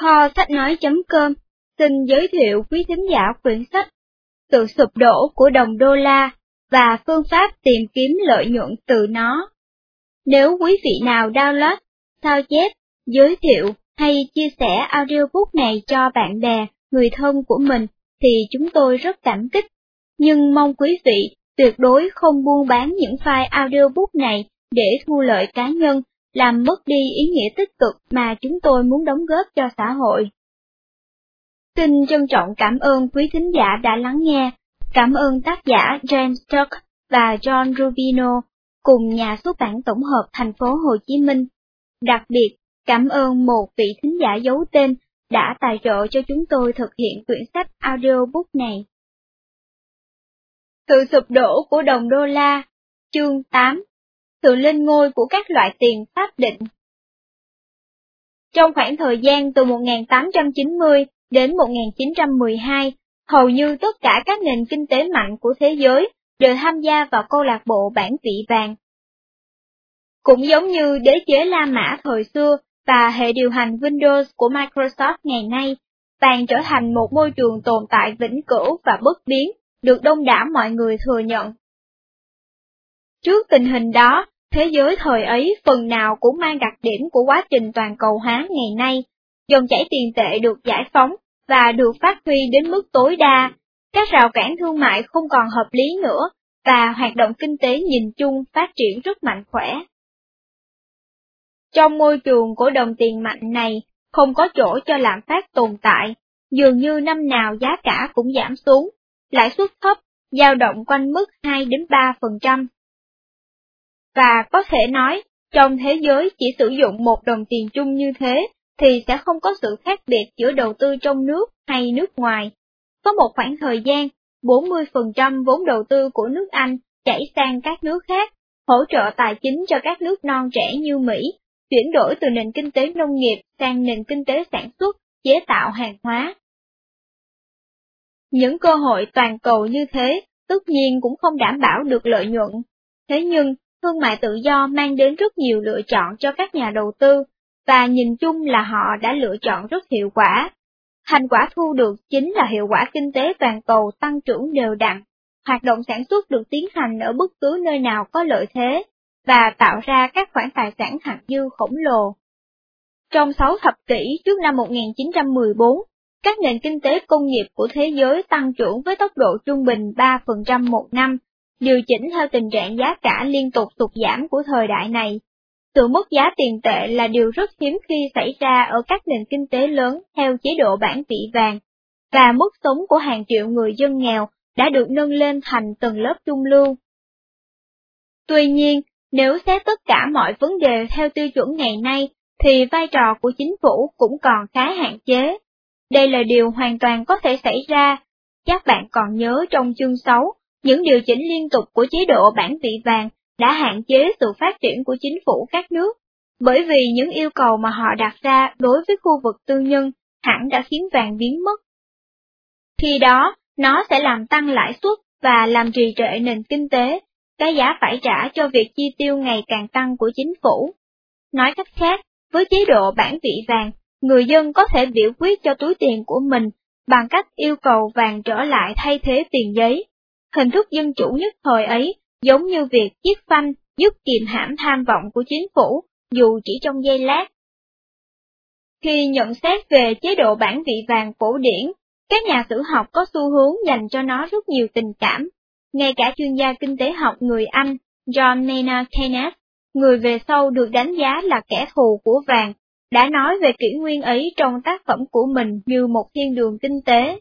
Kho sách nói.com xin giới thiệu quý thính giả quyển sách Sự sụp đổ của đồng đô la và phương pháp tìm kiếm lợi nhuận từ nó. Nếu quý vị nào download, sao chép, giới thiệu hay chia sẻ audiobook này cho bạn bè, người thân của mình thì chúng tôi rất cảm kích. Nhưng mong quý vị tuyệt đối không buôn bán những file audiobook này để thu lợi cá nhân làm mất đi ý nghĩa tích cực mà chúng tôi muốn đóng góp cho xã hội. Xin trân trọng cảm ơn quý thính giả đã lắng nghe, cảm ơn tác giả James Tuck và John Rubino cùng nhà xuất bản tổng hợp thành phố Hồ Chí Minh. Đặc biệt, cảm ơn một vị thính giả giấu tên đã tài trợ cho chúng tôi thực hiện quyển sách audiobook này. Sự sụp đổ của đồng đô la, chương 8 sự lên ngôi của các loại tiền pháp định. Trong khoảng thời gian từ 1890 đến 1912, hầu như tất cả các nền kinh tế mạnh của thế giới đều tham gia vào câu lạc bộ bản vị vàng. Cũng giống như đế chế La Mã thời xưa và hệ điều hành Windows của Microsoft ngày nay, vàng trở thành một môi trường tồn tại vĩnh cửu và bất biến, được đông đảo mọi người thừa nhận. Trước tình hình đó, thế giới thời ấy phần nào cũng mang đặc điểm của quá trình toàn cầu hóa ngày nay, dòng chảy tiền tệ được giải phóng và được phát huy đến mức tối đa, các rào cản thương mại không còn hợp lý nữa, và hoạt động kinh tế nhìn chung phát triển rất mạnh khỏe. Trong môi trường của đồng tiền mạnh này, không có chỗ cho lạm phát tồn tại, dường như năm nào giá cả cũng giảm xuống, lãi suất thấp, dao động quanh mức 2 đến 3%. Và có thể nói, trong thế giới chỉ sử dụng một đồng tiền chung như thế, thì sẽ không có sự khác biệt giữa đầu tư trong nước hay nước ngoài. Có một khoảng thời gian, 40% vốn đầu tư của nước Anh chảy sang các nước khác, hỗ trợ tài chính cho các nước non trẻ như Mỹ, chuyển đổi từ nền kinh tế nông nghiệp sang nền kinh tế sản xuất, chế tạo hàng hóa. Những cơ hội toàn cầu như thế, tất nhiên cũng không đảm bảo được lợi nhuận. Thế nhưng, thương mại tự do mang đến rất nhiều lựa chọn cho các nhà đầu tư, và nhìn chung là họ đã lựa chọn rất hiệu quả. Thành quả thu được chính là hiệu quả kinh tế toàn cầu tăng trưởng đều đặn, hoạt động sản xuất được tiến hành ở bất cứ nơi nào có lợi thế, và tạo ra các khoản tài sản thặng dư khổng lồ. Trong 6 thập kỷ trước năm 1914, các nền kinh tế công nghiệp của thế giới tăng trưởng với tốc độ trung bình 3% một năm, điều chỉnh theo tình trạng giá cả liên tục sụt giảm của thời đại này. Sự mất giá tiền tệ là điều rất hiếm khi xảy ra ở các nền kinh tế lớn theo chế độ bản vị vàng, và mức sống của hàng triệu người dân nghèo đã được nâng lên thành tầng lớp trung lưu. Tuy nhiên, nếu xét tất cả mọi vấn đề theo tiêu chuẩn ngày nay, thì vai trò của chính phủ cũng còn khá hạn chế. Đây là điều hoàn toàn có thể xảy ra, chắc bạn còn nhớ trong chương 6, những điều chỉnh liên tục của chế độ bản vị vàng đã hạn chế sự phát triển của chính phủ các nước, bởi vì những yêu cầu mà họ đặt ra đối với khu vực tư nhân hẳn đã khiến vàng biến mất. Khi đó, nó sẽ làm tăng lãi suất và làm trì trệ nền kinh tế, cái giá phải trả cho việc chi tiêu ngày càng tăng của chính phủ. Nói cách khác, với chế độ bản vị vàng, người dân có thể biểu quyết cho túi tiền của mình bằng cách yêu cầu vàng trở lại thay thế tiền giấy. Hình thức dân chủ nhất thời ấy giống như việc chiếc phanh giúp kiềm hãm tham vọng của chính phủ, dù chỉ trong giây lát. Khi nhận xét về chế độ bản vị vàng cổ điển, các nhà sử học có xu hướng dành cho nó rất nhiều tình cảm. Ngay cả chuyên gia kinh tế học người Anh, John Maynard Keynes, người về sau được đánh giá là kẻ thù của vàng, đã nói về kỷ nguyên ấy trong tác phẩm của mình như một thiên đường kinh tế.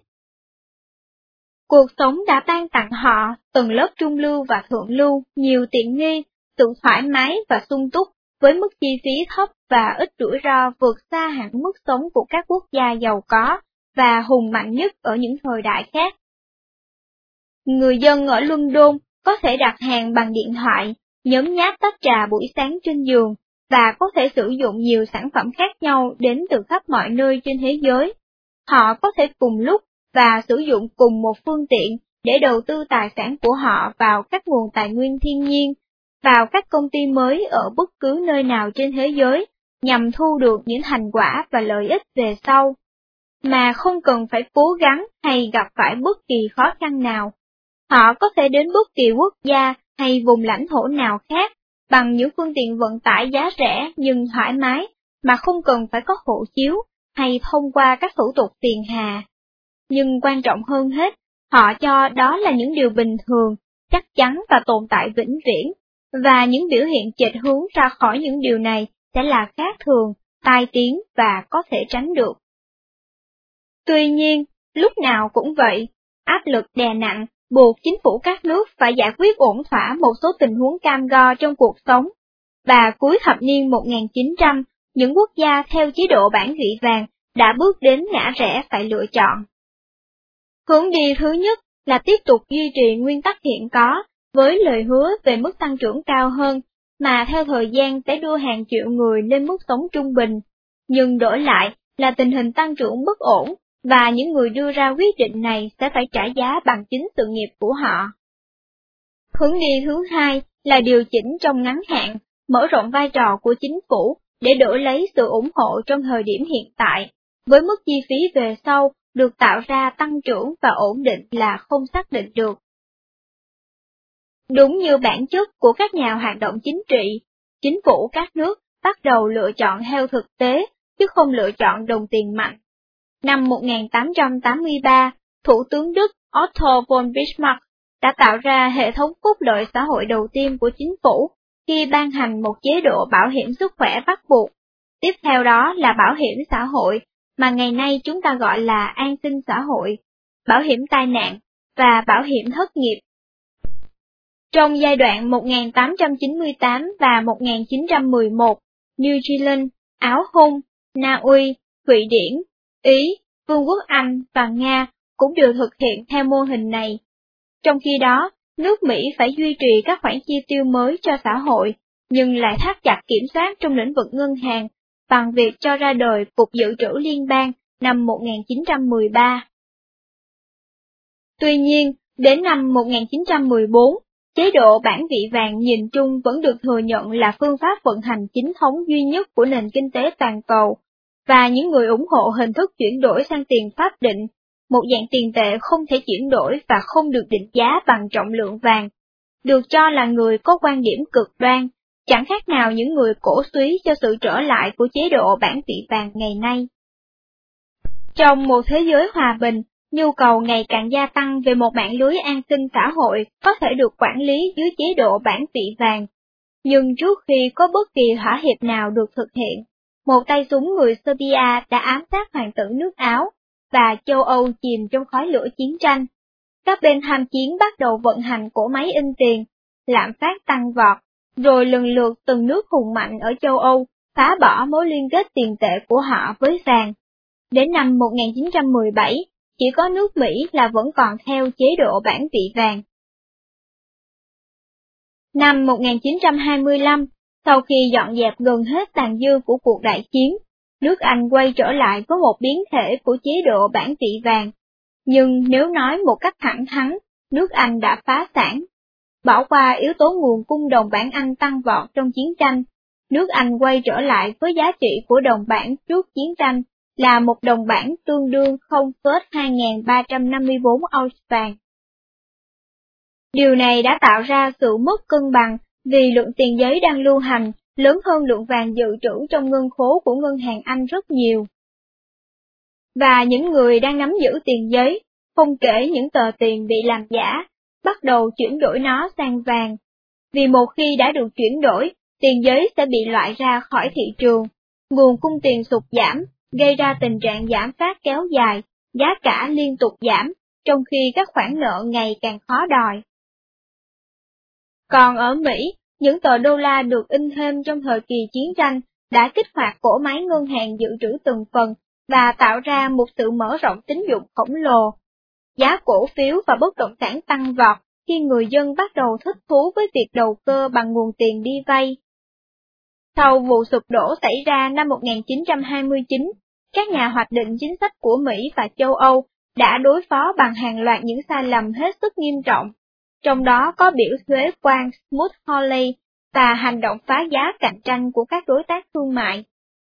Cuộc sống đã ban tặng họ, tầng lớp trung lưu và thượng lưu, nhiều tiện nghi, sự thoải mái và sung túc, với mức chi phí thấp và ít rủi ro vượt xa hẳn mức sống của các quốc gia giàu có và hùng mạnh nhất ở những thời đại khác. Người dân ở London có thể đặt hàng bằng điện thoại, nhóm nháp tách trà buổi sáng trên giường, và có thể sử dụng nhiều sản phẩm khác nhau đến từ khắp mọi nơi trên thế giới. Họ có thể cùng lúc và sử dụng cùng một phương tiện để đầu tư tài sản của họ vào các nguồn tài nguyên thiên nhiên, vào các công ty mới ở bất cứ nơi nào trên thế giới, nhằm thu được những thành quả và lợi ích về sau, mà không cần phải cố gắng hay gặp phải bất kỳ khó khăn nào. Họ có thể đến bất kỳ quốc gia hay vùng lãnh thổ nào khác bằng những phương tiện vận tải giá rẻ nhưng thoải mái mà không cần phải có hộ chiếu hay thông qua các thủ tục tiền hà. Nhưng quan trọng hơn hết, họ cho đó là những điều bình thường, chắc chắn và tồn tại vĩnh viễn, và những biểu hiện chệch hướng ra khỏi những điều này sẽ là khác thường, tai tiếng và có thể tránh được. Tuy nhiên, lúc nào cũng vậy, áp lực đè nặng buộc chính phủ các nước phải giải quyết ổn thỏa một số tình huống cam go trong cuộc sống. Và cuối thập niên 1900, những quốc gia theo chế độ bản vị vàng đã bước đến ngã rẽ phải lựa chọn. Hướng đi thứ nhất là tiếp tục duy trì nguyên tắc hiện có, với lời hứa về mức tăng trưởng cao hơn, mà theo thời gian sẽ đưa hàng triệu người lên mức sống trung bình, nhưng đổi lại là tình hình tăng trưởng bất ổn, và những người đưa ra quyết định này sẽ phải trả giá bằng chính sự nghiệp của họ. Hướng đi thứ hai là điều chỉnh trong ngắn hạn, mở rộng vai trò của chính phủ để đổi lấy sự ủng hộ trong thời điểm hiện tại, với mức chi phí về sau được tạo ra tăng trưởng và ổn định là không xác định được. Đúng như bản chất của các nhà hoạt động chính trị, chính phủ các nước bắt đầu lựa chọn theo thực tế, chứ không lựa chọn đồng tiền mạnh. Năm 1883, Thủ tướng Đức Otto von Bismarck đã tạo ra hệ thống phúc lợi xã hội đầu tiên của chính phủ khi ban hành một chế độ bảo hiểm sức khỏe bắt buộc. Tiếp theo đó là bảo hiểm xã hội, mà ngày nay chúng ta gọi là an sinh xã hội, bảo hiểm tai nạn và bảo hiểm thất nghiệp. Trong giai đoạn 1898 và 1911, New Zealand, Áo Hung, Na Uy, Thụy Điển, Ý, Vương quốc Anh và Nga cũng đều thực hiện theo mô hình này. Trong khi đó, nước Mỹ phải duy trì các khoản chi tiêu mới cho xã hội, nhưng lại thắt chặt kiểm soát trong lĩnh vực ngân hàng bằng việc cho ra đời Cục Dự trữ Liên bang năm 1913. Tuy nhiên, đến năm 1914, chế độ bản vị vàng nhìn chung vẫn được thừa nhận là phương pháp vận hành chính thống duy nhất của nền kinh tế toàn cầu, và những người ủng hộ hình thức chuyển đổi sang tiền pháp định, một dạng tiền tệ không thể chuyển đổi và không được định giá bằng trọng lượng vàng, được cho là người có quan điểm cực đoan, chẳng khác nào những người cổ suý cho sự trở lại của chế độ bản vị vàng ngày nay. Trong một thế giới hòa bình, nhu cầu ngày càng gia tăng về một mạng lưới an sinh xã hội có thể được quản lý dưới chế độ bản vị vàng. Nhưng trước khi có bất kỳ thỏa hiệp nào được thực hiện, một tay súng người Serbia đã ám sát hoàng tử nước Áo, và châu Âu chìm trong khói lửa chiến tranh. Các bên tham chiến bắt đầu vận hành cổ máy in tiền, lạm phát tăng vọt, rồi lần lượt từng nước hùng mạnh ở châu Âu phá bỏ mối liên kết tiền tệ của họ với vàng. Đến năm 1917, chỉ có nước Mỹ là vẫn còn theo chế độ bản vị vàng. Năm 1925, sau khi dọn dẹp gần hết tàn dư của cuộc đại chiến, nước Anh quay trở lại với một biến thể của chế độ bản vị vàng. Nhưng nếu nói một cách thẳng thắn, nước Anh đã phá sản. Bỏ qua yếu tố nguồn cung đồng bảng Anh tăng vọt trong chiến tranh, nước Anh quay trở lại với giá trị của đồng bảng trước chiến tranh là một đồng bảng tương đương 0,2354 ounce vàng. Điều này đã tạo ra sự mất cân bằng vì lượng tiền giấy đang lưu hành lớn hơn lượng vàng dự trữ trong ngân khố của ngân hàng Anh rất nhiều. Và những người đang nắm giữ tiền giấy, không kể những tờ tiền bị làm giả, bắt đầu chuyển đổi nó sang vàng. Vì một khi đã được chuyển đổi, tiền giấy sẽ bị loại ra khỏi thị trường, nguồn cung tiền sụt giảm, gây ra tình trạng giảm phát kéo dài, giá cả liên tục giảm, trong khi các khoản nợ ngày càng khó đòi. Còn ở Mỹ, những tờ đô la được in thêm trong thời kỳ chiến tranh đã kích hoạt cổ máy ngân hàng dự trữ từng phần và tạo ra một sự mở rộng tín dụng khổng lồ. Giá cổ phiếu và bất động sản tăng vọt khi người dân bắt đầu thích thú với việc đầu cơ bằng nguồn tiền đi vay. Sau vụ sụp đổ xảy ra năm 1929, các nhà hoạch định chính sách của Mỹ và châu Âu đã đối phó bằng hàng loạt những sai lầm hết sức nghiêm trọng trong đó có biểu thuế quan Smoot-Hawley và hành động phá giá cạnh tranh của các đối tác thương mại,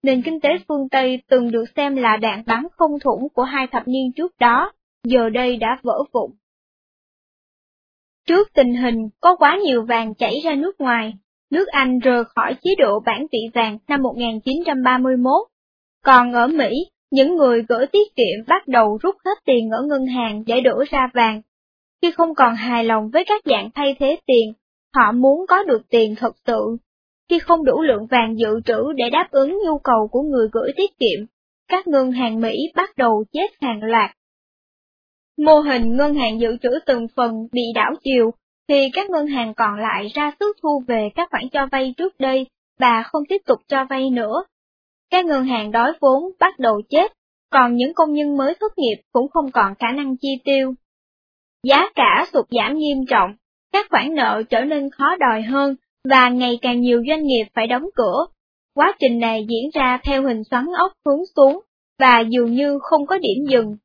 nền kinh tế phương Tây từng được xem là đạn bắn không thủng của hai thập niên trước đó, giờ đây đã vỡ vụn. Trước tình hình có quá nhiều vàng chảy ra nước ngoài, nước Anh rời khỏi chế độ bản vị vàng năm 1931. Còn ở Mỹ, những người gửi tiết kiệm bắt đầu rút hết tiền ở ngân hàng để đổ ra vàng. Khi không còn hài lòng với các dạng thay thế tiền, họ muốn có được tiền thật sự. Khi không đủ lượng vàng dự trữ để đáp ứng nhu cầu của người gửi tiết kiệm, các ngân hàng Mỹ bắt đầu chết hàng loạt. Mô hình ngân hàng dự trữ từng phần bị đảo chiều, thì các ngân hàng còn lại ra sức thu về các khoản cho vay trước đây và không tiếp tục cho vay nữa. Các ngân hàng đói vốn bắt đầu chết, còn những công nhân mới thất nghiệp cũng không còn khả năng chi tiêu. Giá cả sụt giảm nghiêm trọng, các khoản nợ trở nên khó đòi hơn và ngày càng nhiều doanh nghiệp phải đóng cửa. Quá trình này diễn ra theo hình xoắn ốc hướng xuống và dường như không có điểm dừng.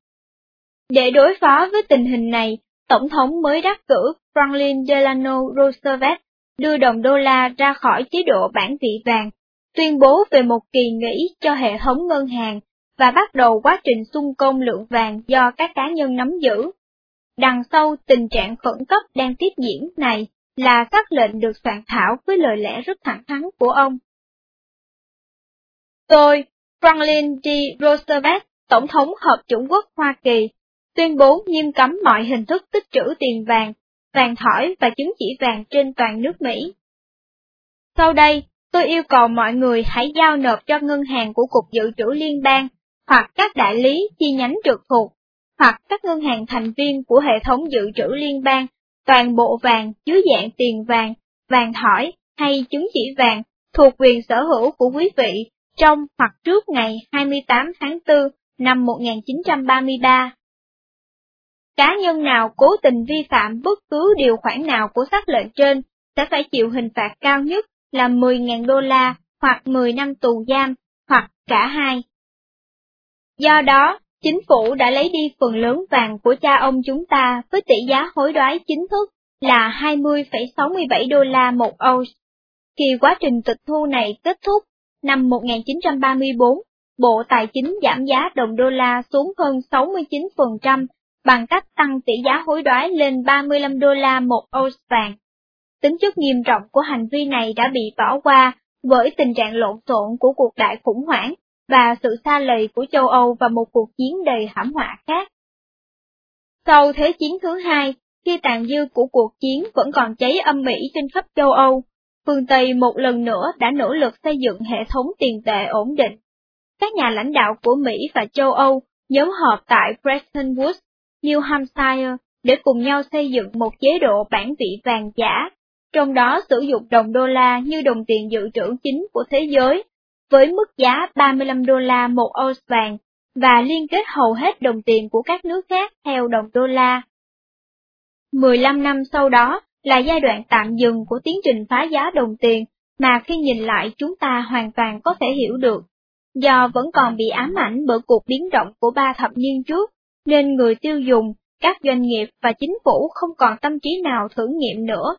Để đối phó với tình hình này, Tổng thống mới đắc cử Franklin Delano Roosevelt đưa đồng đô la ra khỏi chế độ bản vị vàng, tuyên bố về một kỳ nghỉ cho hệ thống ngân hàng và bắt đầu quá trình xung công lượng vàng do các cá nhân nắm giữ. Đằng sau tình trạng khẩn cấp đang tiếp diễn này là các lệnh được soạn thảo với lời lẽ rất thẳng thắn của ông. Tôi, Franklin D. Roosevelt, Tổng thống Hợp chủng quốc Hoa Kỳ, tuyên bố nghiêm cấm mọi hình thức tích trữ tiền vàng, vàng thỏi và chứng chỉ vàng trên toàn nước Mỹ. Sau đây, tôi yêu cầu mọi người hãy giao nộp cho ngân hàng của Cục Dự trữ Liên bang, hoặc các đại lý chi nhánh trực thuộc, hoặc các ngân hàng thành viên của hệ thống dự trữ liên bang, toàn bộ vàng dưới dạng tiền vàng, vàng thỏi hay chứng chỉ vàng thuộc quyền sở hữu của quý vị trong hoặc trước ngày 28 tháng 4 năm 1933. Cá nhân nào cố tình vi phạm bất cứ điều khoản nào của sắc lệnh trên sẽ phải chịu hình phạt cao nhất là 10.000 đô la hoặc 10 năm tù giam hoặc cả hai. Do đó, chính phủ đã lấy đi phần lớn vàng của cha ông chúng ta với tỷ giá hối đoái chính thức là 20,67 đô la một ounce. Khi quá trình tịch thu này kết thúc, năm 1934, Bộ Tài chính giảm giá đồng đô la xuống hơn 69% bằng cách tăng tỷ giá hối đoái lên 35 đô la một ounce vàng. Tính chất nghiêm trọng của hành vi này đã bị bỏ qua bởi tình trạng lộn xộn của cuộc đại khủng hoảng và sự xa lầy của châu Âu và một cuộc chiến đầy hãm họa khác. Sau Thế chiến thứ hai, khi tàn dư của cuộc chiến vẫn còn cháy âm mỹ trên khắp châu Âu, phương Tây một lần nữa đã nỗ lực xây dựng hệ thống tiền tệ ổn định. Các nhà lãnh đạo của Mỹ và châu Âu nhóm họp tại Bretton Woods, New Hampshire để cùng nhau xây dựng một chế độ bản vị vàng giả, trong đó sử dụng đồng đô la như đồng tiền dự trữ chính của thế giới, với mức giá 35 đô la một ounce vàng và liên kết hầu hết đồng tiền của các nước khác theo đồng đô la. 15 năm sau đó là giai đoạn tạm dừng của tiến trình phá giá đồng tiền mà khi nhìn lại chúng ta hoàn toàn có thể hiểu được. Do vẫn còn bị ám ảnh bởi cuộc biến động của ba thập niên trước, nên người tiêu dùng, các doanh nghiệp và chính phủ không còn tâm trí nào thử nghiệm nữa.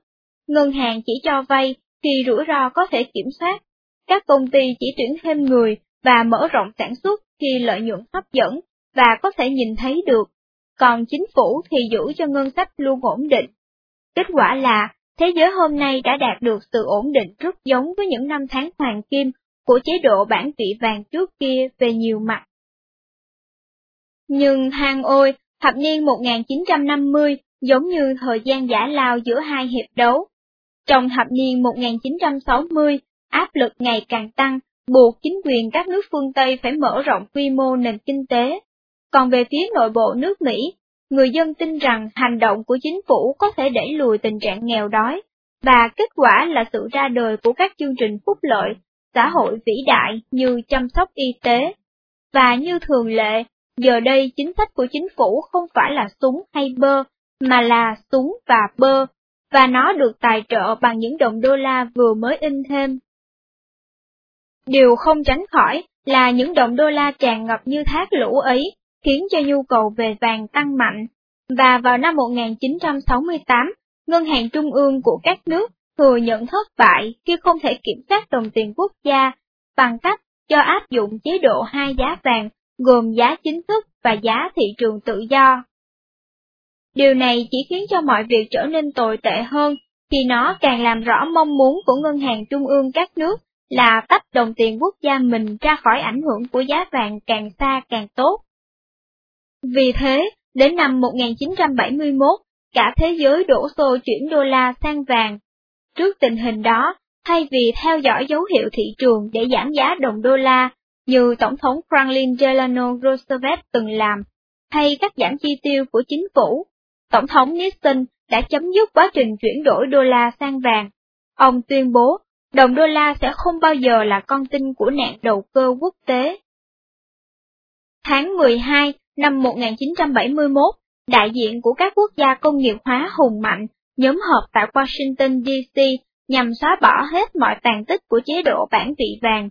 Ngân hàng chỉ cho vay khi rủi ro có thể kiểm soát. Các công ty chỉ tuyển thêm người và mở rộng sản xuất khi lợi nhuận hấp dẫn và có thể nhìn thấy được, còn chính phủ thì giữ cho ngân sách luôn ổn định. Kết quả là, thế giới hôm nay đã đạt được sự ổn định rất giống với những năm tháng hoàng kim của chế độ bản vị vàng trước kia về nhiều mặt. Nhưng than ôi, thập niên 1950 giống như thời gian giả lao giữa hai hiệp đấu. Trong thập niên 1960, áp lực ngày càng tăng buộc chính quyền các nước phương Tây phải mở rộng quy mô nền kinh tế. Còn về phía nội bộ nước Mỹ, người dân tin rằng hành động của chính phủ có thể đẩy lùi tình trạng nghèo đói, và kết quả là sự ra đời của các chương trình phúc lợi, xã hội vĩ đại như chăm sóc y tế. Và như thường lệ, giờ đây chính sách của chính phủ không phải là súng hay bơ, mà là súng và bơ, và nó được tài trợ bằng những đồng đô la vừa mới in thêm. Điều không tránh khỏi là những đồng đô la tràn ngập như thác lũ ấy, khiến cho nhu cầu về vàng tăng mạnh. Và vào năm 1968, Ngân hàng Trung ương của các nước thừa nhận thất bại khi không thể kiểm soát đồng tiền quốc gia bằng cách cho áp dụng chế độ hai giá vàng, gồm giá chính thức và giá thị trường tự do. Điều này chỉ khiến cho mọi việc trở nên tồi tệ hơn, khi nó càng làm rõ mong muốn của ngân hàng trung ương các nước là tách đồng tiền quốc gia mình ra khỏi ảnh hưởng của giá vàng càng xa càng tốt. Vì thế, đến năm 1971, cả thế giới đổ xô chuyển đô la sang vàng. Trước tình hình đó, thay vì theo dõi dấu hiệu thị trường để giảm giá đồng đô la, như Tổng thống Franklin Delano Roosevelt từng làm, hay cắt giảm chi tiêu của chính phủ, Tổng thống Nixon đã chấm dứt quá trình chuyển đổi đô la sang vàng. Ông tuyên bố, đồng đô la sẽ không bao giờ là con tin của nạn đầu cơ quốc tế. Tháng 12 năm 1971, đại diện của các quốc gia công nghiệp hóa hùng mạnh nhóm họp tại Washington DC nhằm xóa bỏ hết mọi tàn tích của chế độ bản vị vàng.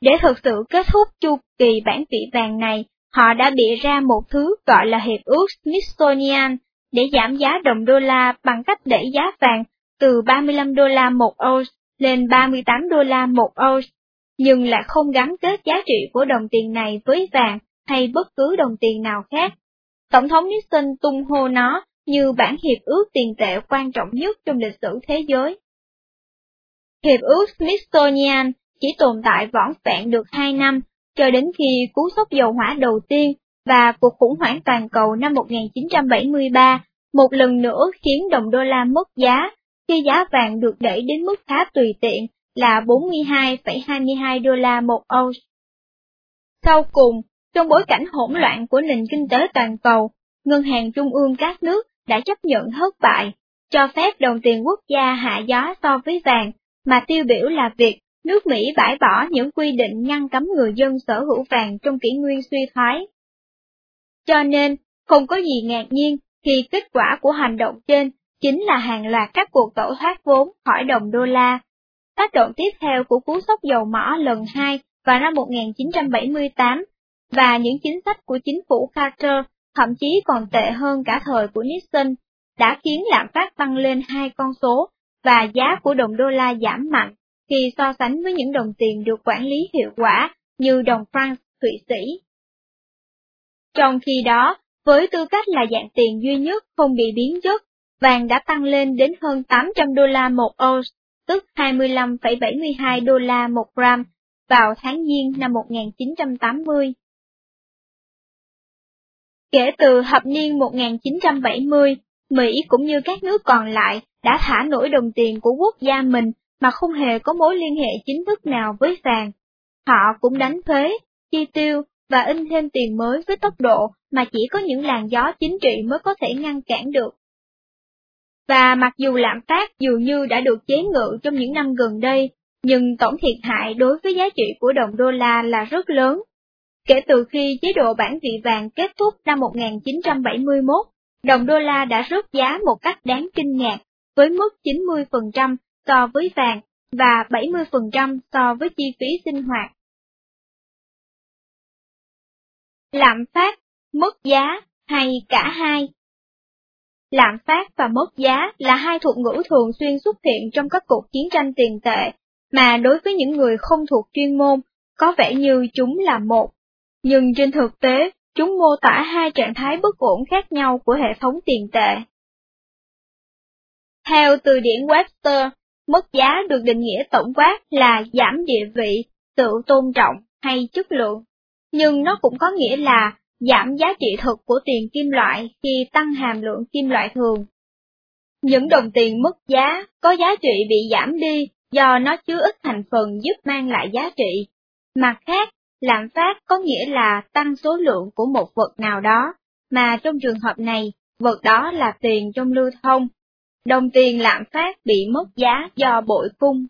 Để thực sự kết thúc chu kỳ bản vị vàng này, họ đã bịa ra một thứ gọi là Hiệp ước Smithsonian để giảm giá đồng đô la bằng cách đẩy giá vàng từ 35 đô la một ounce lên 38 đô la một ounce, nhưng lại không gắn kết giá trị của đồng tiền này với vàng hay bất cứ đồng tiền nào khác. Tổng thống Nixon tung hô nó như bản hiệp ước tiền tệ quan trọng nhất trong lịch sử thế giới. Hiệp ước Smithsonian chỉ tồn tại vỏn vẹn được 2 năm, cho đến khi cú sốc dầu hỏa đầu tiên và cuộc khủng hoảng toàn cầu năm 1973 một lần nữa khiến đồng đô la mất giá, khi giá vàng được đẩy đến mức khá tùy tiện là 42,22 đô la một ounce. Sau cùng, trong bối cảnh hỗn loạn của nền kinh tế toàn cầu, ngân hàng trung ương các nước đã chấp nhận thất bại, cho phép đồng tiền quốc gia hạ giá so với vàng, mà tiêu biểu là việc nước Mỹ bãi bỏ những quy định ngăn cấm người dân sở hữu vàng trong kỷ nguyên suy thoái. Cho nên, không có gì ngạc nhiên khi kết quả của hành động trên chính là hàng loạt các cuộc tẩu thoát vốn khỏi đồng đô la. Tác động tiếp theo của cú sốc dầu mỏ lần 2 vào năm 1978 và những chính sách của chính phủ Carter, thậm chí còn tệ hơn cả thời của Nixon, đã khiến lạm phát tăng lên hai con số và giá của đồng đô la giảm mạnh khi so sánh với những đồng tiền được quản lý hiệu quả như đồng franc Thụy Sĩ. Trong khi đó, với tư cách là dạng tiền duy nhất không bị biến chất, vàng đã tăng lên đến hơn 800 đô la một ounce, tức 25,72 đô la một gram, vào tháng Giêng năm 1980. Kể từ thập niên 1970, Mỹ cũng như các nước còn lại đã thả nổi đồng tiền của quốc gia mình mà không hề có mối liên hệ chính thức nào với vàng. Họ cũng đánh thuế, chi tiêu và in thêm tiền mới với tốc độ mà chỉ có những làn gió chính trị mới có thể ngăn cản được. Và mặc dù lạm phát dường như đã được chế ngự trong những năm gần đây, nhưng tổng thiệt hại đối với giá trị của đồng đô la là rất lớn. Kể từ khi chế độ bản vị vàng kết thúc năm 1971, đồng đô la đã rớt giá một cách đáng kinh ngạc, với mức 90% so với vàng và 70% so với chi phí sinh hoạt. Lạm phát, mất giá hay cả hai? Lạm phát và mất giá là hai thuật ngữ thường xuyên xuất hiện trong các cuộc chiến tranh tiền tệ, mà đối với những người không thuộc chuyên môn, có vẻ như chúng là một. Nhưng trên thực tế, chúng mô tả hai trạng thái bất ổn khác nhau của hệ thống tiền tệ. Theo từ điển Webster, mất giá được định nghĩa tổng quát là giảm địa vị, sự tôn trọng hay chất lượng, nhưng nó cũng có nghĩa là giảm giá trị thực của tiền kim loại khi tăng hàm lượng kim loại thường. Những đồng tiền mất giá có giá trị bị giảm đi do nó chứa ít thành phần giúp mang lại giá trị. Mặt khác, lạm phát có nghĩa là tăng số lượng của một vật nào đó, mà trong trường hợp này, vật đó là tiền trong lưu thông. Đồng tiền lạm phát bị mất giá do bội cung.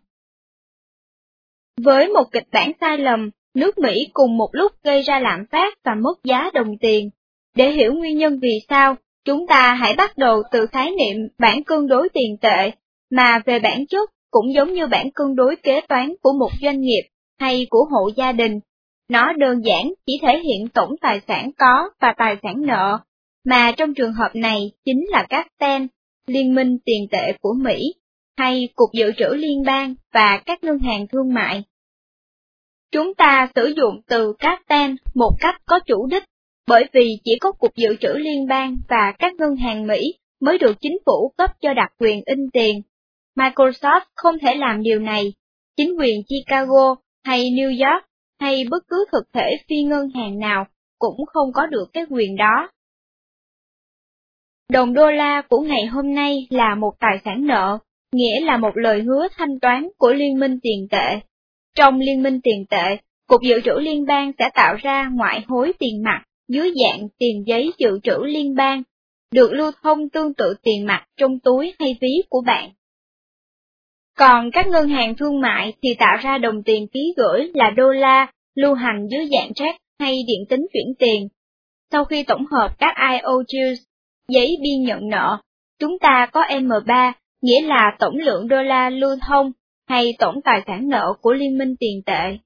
Với một kịch bản sai lầm, nước Mỹ cùng một lúc gây ra lạm phát và mất giá đồng tiền. Để hiểu nguyên nhân vì sao, chúng ta hãy bắt đầu từ khái niệm bản cân đối tiền tệ, mà về bản chất cũng giống như bản cân đối kế toán của một doanh nghiệp hay của hộ gia đình. Nó đơn giản chỉ thể hiện tổng tài sản có và tài sản nợ, mà trong trường hợp này chính là các TEN, Liên minh tiền tệ của Mỹ, hay Cục Dự trữ Liên bang và các ngân hàng thương mại. Chúng ta sử dụng từ Captain một cách có chủ đích, bởi vì chỉ có Cục Dự trữ Liên bang và các ngân hàng Mỹ mới được chính phủ cấp cho đặc quyền in tiền. Microsoft không thể làm điều này. Chính quyền Chicago hay New York hay bất cứ thực thể phi ngân hàng nào cũng không có được cái quyền đó. Đồng đô la của ngày hôm nay là một tài sản nợ, nghĩa là một lời hứa thanh toán của Liên minh tiền tệ. Trong Liên minh tiền tệ, Cục Dự trữ Liên bang sẽ tạo ra ngoại hối tiền mặt dưới dạng tiền giấy dự trữ liên bang, được lưu thông tương tự tiền mặt trong túi hay ví của bạn. Còn các ngân hàng thương mại thì tạo ra đồng tiền ký gửi là đô la, lưu hành dưới dạng check hay điện tính chuyển tiền. Sau khi tổng hợp các IOUs, giấy biên nhận nợ, chúng ta có M3, nghĩa là tổng lượng đô la lưu thông hay tổng tài sản nợ của Liên minh tiền tệ.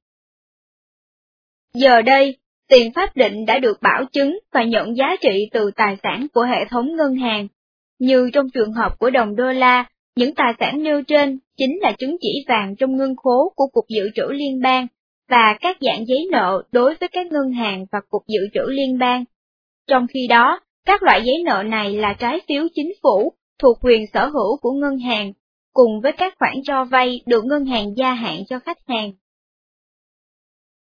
Giờ đây, tiền pháp định đã được bảo chứng và nhận giá trị từ tài sản của hệ thống ngân hàng. Như trong trường hợp của đồng đô la, những tài sản nêu trên chính là chứng chỉ vàng trong ngân khố của Cục Dự trữ Liên bang và các dạng giấy nợ đối với các ngân hàng và Cục Dự trữ Liên bang. Trong khi đó, các loại giấy nợ này là trái phiếu chính phủ, thuộc quyền sở hữu của ngân hàng, cùng với các khoản cho vay được ngân hàng gia hạn cho khách hàng.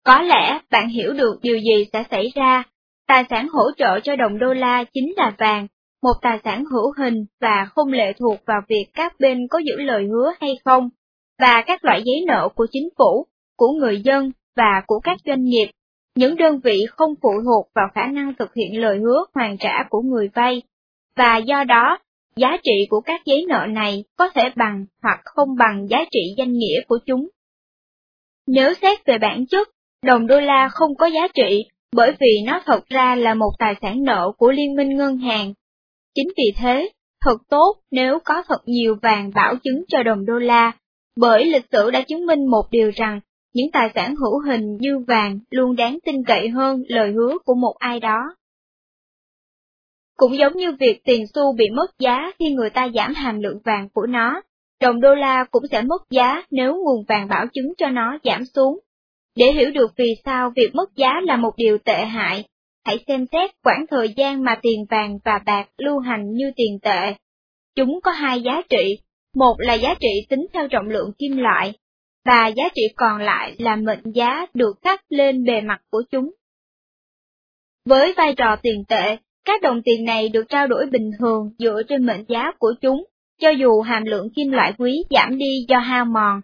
Có lẽ bạn hiểu được điều gì sẽ xảy ra, tài sản hỗ trợ cho đồng đô la chính là vàng, một tài sản hữu hình và không lệ thuộc vào việc các bên có giữ lời hứa hay không, và các loại giấy nợ của chính phủ, của người dân và của các doanh nghiệp, những đơn vị không phụ thuộc vào khả năng thực hiện lời hứa hoàn trả của người vay, và do đó, giá trị của các giấy nợ này có thể bằng hoặc không bằng giá trị danh nghĩa của chúng. Nếu xét về bản chất, đồng đô la không có giá trị bởi vì nó thật ra là một tài sản nợ của Liên minh Ngân hàng. Chính vì thế, thật tốt nếu có thật nhiều vàng bảo chứng cho đồng đô la, bởi lịch sử đã chứng minh một điều rằng những tài sản hữu hình như vàng luôn đáng tin cậy hơn lời hứa của một ai đó. Cũng giống như việc tiền xu bị mất giá khi người ta giảm hàm lượng vàng của nó, đồng đô la cũng sẽ mất giá nếu nguồn vàng bảo chứng cho nó giảm xuống. Để hiểu được vì sao việc mất giá là một điều tệ hại, hãy xem xét quãng thời gian mà tiền vàng và bạc lưu hành như tiền tệ. Chúng có hai giá trị, một là giá trị tính theo trọng lượng kim loại, và giá trị còn lại là mệnh giá được khắc lên bề mặt của chúng. Với vai trò tiền tệ, các đồng tiền này được trao đổi bình thường dựa trên mệnh giá của chúng, cho dù hàm lượng kim loại quý giảm đi do hao mòn.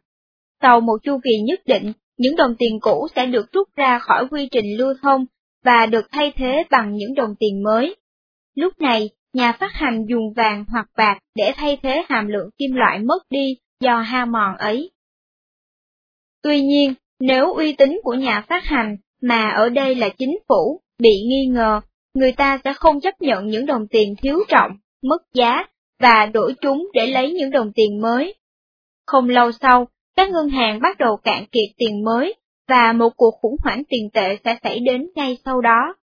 Sau một chu kỳ nhất định, những đồng tiền cũ sẽ được rút ra khỏi quy trình lưu thông và được thay thế bằng những đồng tiền mới. Lúc này, nhà phát hành dùng vàng hoặc bạc để thay thế hàm lượng kim loại mất đi do hao mòn ấy. Tuy nhiên, nếu uy tín của nhà phát hành, mà ở đây là chính phủ, bị nghi ngờ, người ta sẽ không chấp nhận những đồng tiền thiếu trọng, mất giá, và đổi chúng để lấy những đồng tiền mới. Không lâu sau, các ngân hàng bắt đầu cạn kiệt tiền mới, và một cuộc khủng hoảng tiền tệ sẽ xảy đến ngay sau đó.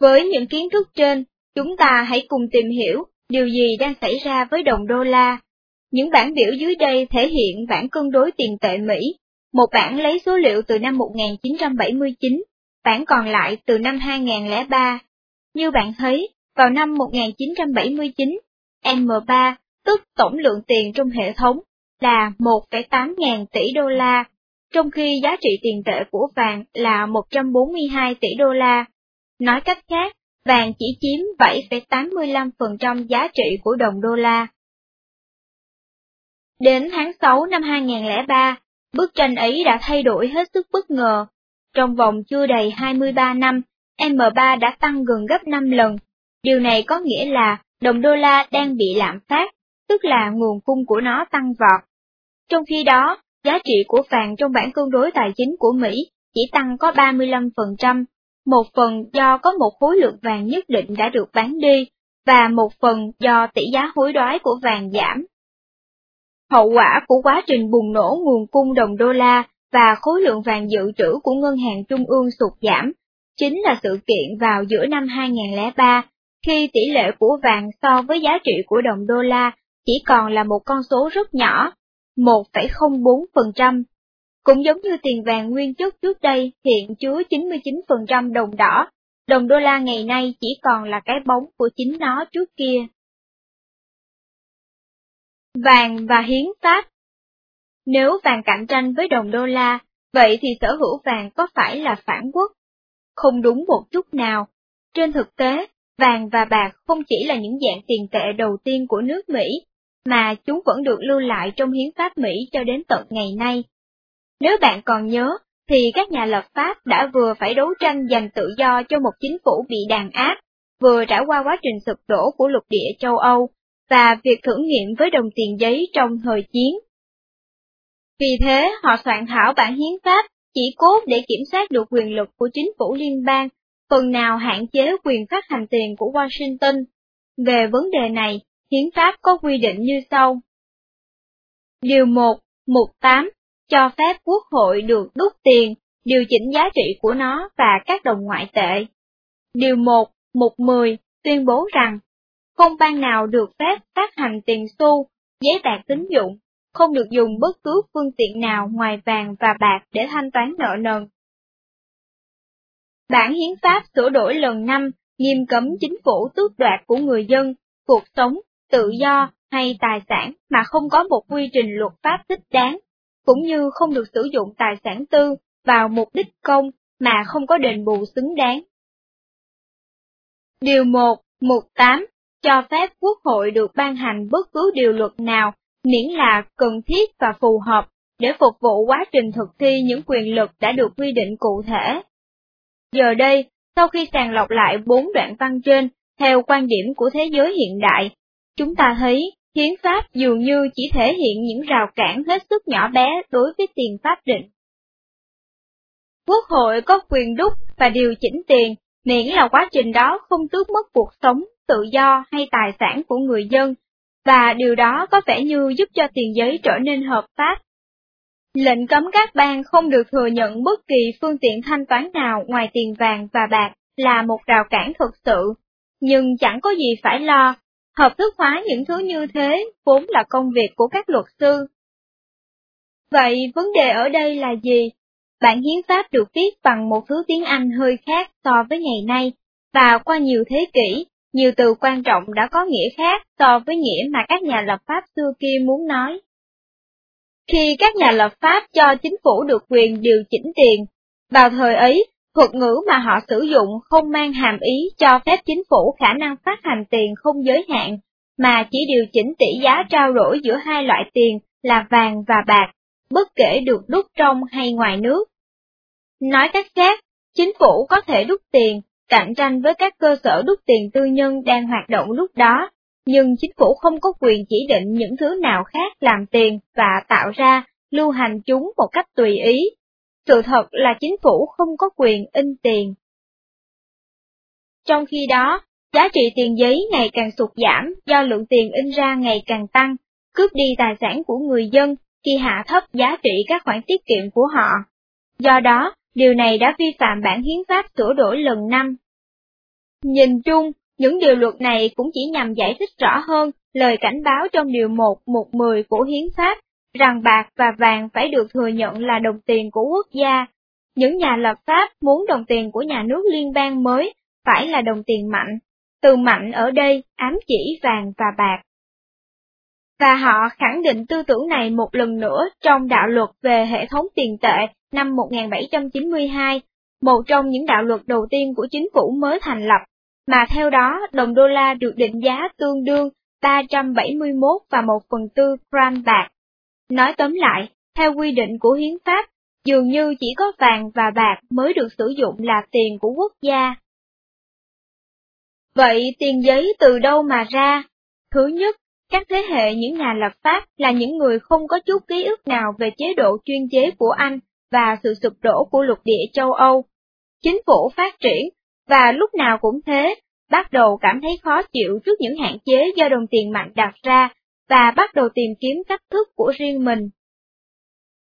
Với những kiến thức trên, chúng ta hãy cùng tìm hiểu điều gì đang xảy ra với đồng đô la những bản biểu dưới đây thể hiện bản cân đối tiền tệ Mỹ, một bản lấy số liệu từ năm 1979, bản còn lại từ năm 2003. Như bạn thấy, vào năm 1979, M3, tức tổng lượng tiền trong hệ thống, là 1,8 ngàn tỷ đô la, trong khi giá trị tiền tệ của vàng là 142 tỷ đô la. Nói cách khác, vàng chỉ chiếm 7,85% giá trị của đồng đô la. Đến tháng 6 năm 2003, bức tranh ấy đã thay đổi hết sức bất ngờ. Trong vòng chưa đầy 23 năm, M3 đã tăng gần gấp 5 lần. Điều này có nghĩa là đồng đô la đang bị lạm phát, tức là nguồn cung của nó tăng vọt. Trong khi đó, giá trị của vàng trong bản cân đối tài chính của Mỹ chỉ tăng có 35%, một phần do có một khối lượng vàng nhất định đã được bán đi, và một phần do tỷ giá hối đoái của vàng giảm. Hậu quả của quá trình bùng nổ nguồn cung đồng đô la và khối lượng vàng dự trữ của ngân hàng trung ương sụt giảm, chính là sự kiện vào giữa năm 2003, khi tỷ lệ của vàng so với giá trị của đồng đô la chỉ còn là một con số rất nhỏ, 1,04%. Cũng giống như tiền vàng nguyên chất trước đây hiện chứa 99% đồng đỏ, đồng đô la ngày nay chỉ còn là cái bóng của chính nó trước kia. Vàng và hiến pháp Nếu vàng cạnh tranh với đồng đô la, vậy thì sở hữu vàng có phải là phản quốc? Không đúng một chút nào. Trên thực tế, vàng và bạc không chỉ là những dạng tiền tệ đầu tiên của nước Mỹ, mà chúng vẫn được lưu lại trong hiến pháp Mỹ cho đến tận ngày nay. Nếu bạn còn nhớ, thì các nhà lập pháp đã vừa phải đấu tranh giành tự do cho một chính phủ bị đàn áp, vừa trải qua quá trình sụp đổ của lục địa châu Âu, và việc thử nghiệm với đồng tiền giấy trong thời chiến. Vì thế, họ soạn thảo bản hiến pháp chỉ cốt để kiểm soát được quyền lực của chính phủ liên bang, phần nào hạn chế quyền phát hành tiền của Washington. Về vấn đề này, hiến pháp có quy định như sau. Điều 1, mục 8 cho phép quốc hội được đúc tiền, điều chỉnh giá trị của nó và các đồng ngoại tệ. Điều 1, mục 10 tuyên bố rằng, không ban nào được phép phát hành tiền xu, giấy bạc tín dụng, không được dùng bất cứ phương tiện nào ngoài vàng và bạc để thanh toán nợ nần. Bản hiến pháp sửa đổi lần năm nghiêm cấm chính phủ tước đoạt của người dân, cuộc sống, tự do hay tài sản mà không có một quy trình luật pháp thích đáng cũng như không được sử dụng tài sản tư vào mục đích công mà không có đền bù xứng đáng. Điều 1, mục 8 cho phép Quốc hội được ban hành bất cứ điều luật nào miễn là cần thiết và phù hợp để phục vụ quá trình thực thi những quyền lực đã được quy định cụ thể. Giờ đây, sau khi sàng lọc lại bốn đoạn văn trên, theo quan điểm của thế giới hiện đại, chúng ta thấy hiến pháp dường như chỉ thể hiện những rào cản hết sức nhỏ bé đối với tiền pháp định. Quốc hội có quyền đúc và điều chỉnh tiền, miễn là quá trình đó không tước mất cuộc sống, tự do hay tài sản của người dân, và điều đó có vẻ như giúp cho tiền giấy trở nên hợp pháp. Lệnh cấm các bang không được thừa nhận bất kỳ phương tiện thanh toán nào ngoài tiền vàng và bạc là một rào cản thực sự, nhưng chẳng có gì phải lo Hợp thức hóa những thứ như thế vốn là công việc của các luật sư. Vậy vấn đề ở đây là gì? Bản hiến pháp được viết bằng một thứ tiếng Anh hơi khác so với ngày nay, và qua nhiều thế kỷ, nhiều từ quan trọng đã có nghĩa khác so với nghĩa mà các nhà lập pháp xưa kia muốn nói. Khi các nhà lập pháp cho chính phủ được quyền điều chỉnh tiền, vào thời ấy, thuật ngữ mà họ sử dụng không mang hàm ý cho phép chính phủ khả năng phát hành tiền không giới hạn, mà chỉ điều chỉnh tỷ giá trao đổi giữa hai loại tiền là vàng và bạc, bất kể được đúc trong hay ngoài nước. Nói cách khác, chính phủ có thể đúc tiền, cạnh tranh với các cơ sở đúc tiền tư nhân đang hoạt động lúc đó, nhưng chính phủ không có quyền chỉ định những thứ nào khác làm tiền và tạo ra, lưu hành chúng một cách tùy ý. Sự thật là chính phủ không có quyền in tiền. Trong khi đó, giá trị tiền giấy ngày càng sụt giảm do lượng tiền in ra ngày càng tăng, cướp đi tài sản của người dân khi hạ thấp giá trị các khoản tiết kiệm của họ. Do đó, điều này đã vi phạm bản hiến pháp sửa đổi lần năm. Nhìn chung, những điều luật này cũng chỉ nhằm giải thích rõ hơn lời cảnh báo trong điều 1, 110 của hiến pháp rằng bạc và vàng phải được thừa nhận là đồng tiền của quốc gia. Những nhà lập pháp muốn đồng tiền của nhà nước liên bang mới phải là đồng tiền mạnh. Từ mạnh ở đây ám chỉ vàng và bạc. Và họ khẳng định tư tưởng này một lần nữa trong đạo luật về hệ thống tiền tệ năm 1792, một trong những đạo luật đầu tiên của chính phủ mới thành lập, mà theo đó đồng đô la được định giá tương đương 371 và 1 phần tư gram bạc. Nói tóm lại, theo quy định của hiến pháp, dường như chỉ có vàng và bạc mới được sử dụng là tiền của quốc gia. Vậy tiền giấy từ đâu mà ra? Thứ nhất, các thế hệ những nhà lập pháp là những người không có chút ký ức nào về chế độ chuyên chế của Anh và sự sụp đổ của lục địa châu Âu. Chính phủ phát triển, và lúc nào cũng thế, bắt đầu cảm thấy khó chịu trước những hạn chế do đồng tiền mạnh đặt ra và bắt đầu tìm kiếm cách thức của riêng mình.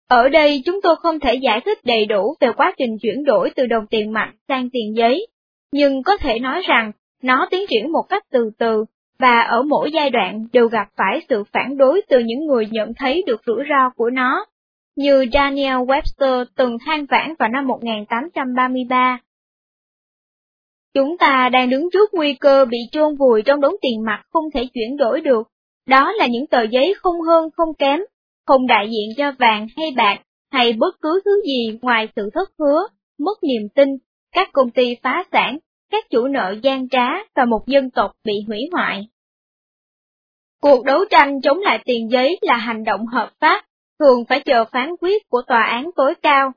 Ở đây chúng tôi không thể giải thích đầy đủ về quá trình chuyển đổi từ đồng tiền mạnh sang tiền giấy, nhưng có thể nói rằng nó tiến triển một cách từ từ, và ở mỗi giai đoạn đều gặp phải sự phản đối từ những người nhận thấy được rủi ro của nó. như Daniel Webster từng than vãn vào năm 1833. Chúng ta đang đứng trước nguy cơ bị chôn vùi trong đống tiền mặt không thể chuyển đổi được. Đó là những tờ giấy không hơn không kém, không đại diện cho vàng hay bạc, hay bất cứ thứ gì ngoài sự thất hứa, mất niềm tin, các công ty phá sản, các chủ nợ gian trá và một dân tộc bị hủy hoại. Cuộc đấu tranh chống lại tiền giấy là hành động hợp pháp, thường phải chờ phán quyết của tòa án tối cao.